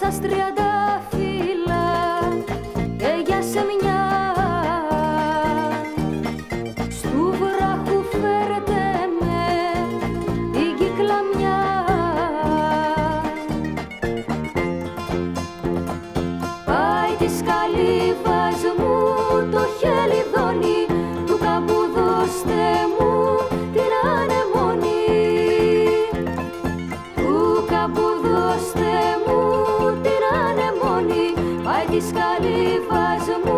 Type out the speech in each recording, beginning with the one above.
τριαντάφυλλα ε, για σε μια. Στου βράχου φέρετε με την κυκλαμιά Πάει της καλύβας μου escala e o.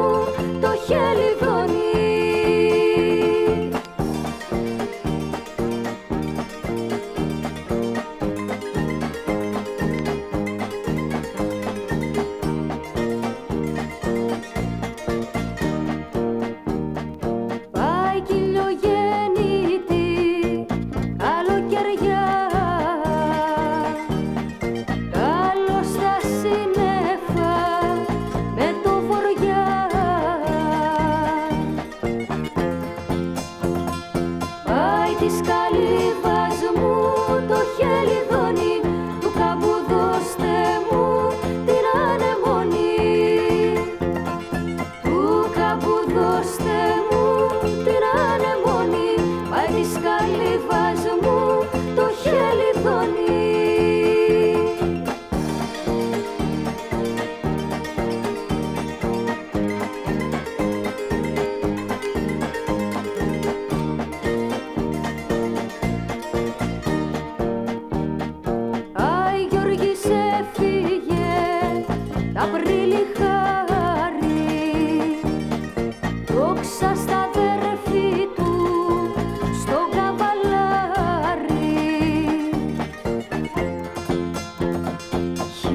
τη σκαλή μου το χέλι δώνει του κάμπου δώστε μου την ανεμονή. Του κάμπου δώστε μου την ανεμονή πάει τη μου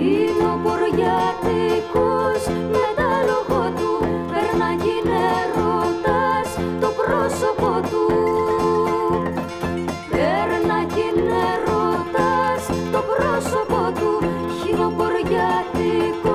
Κυλοποριάτικος με τα λόγω περνάει νερότας το πρόσωπο του. Περνάει νερότας το πρόσωπο του χιλοποριάτικος